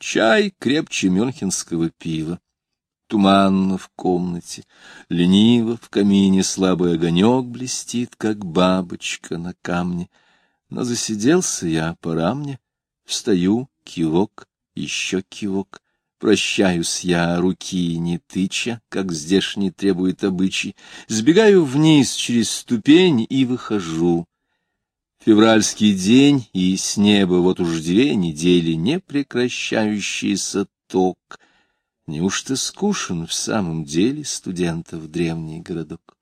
Чай крепче мюнхенского пива. Туманно в комнате, лениво в камине слабый огонек блестит, как бабочка на камне. Но засиделся я, пора мне, встаю, кивок, еще кивок. Прощаюсь я, руки не тыча, как здешний требует обычай, сбегаю вниз через ступень и выхожу. Февральский день, и с неба вот уж две недели непрекращающийся ток. Неужто скушен в самом деле студентов древний городок?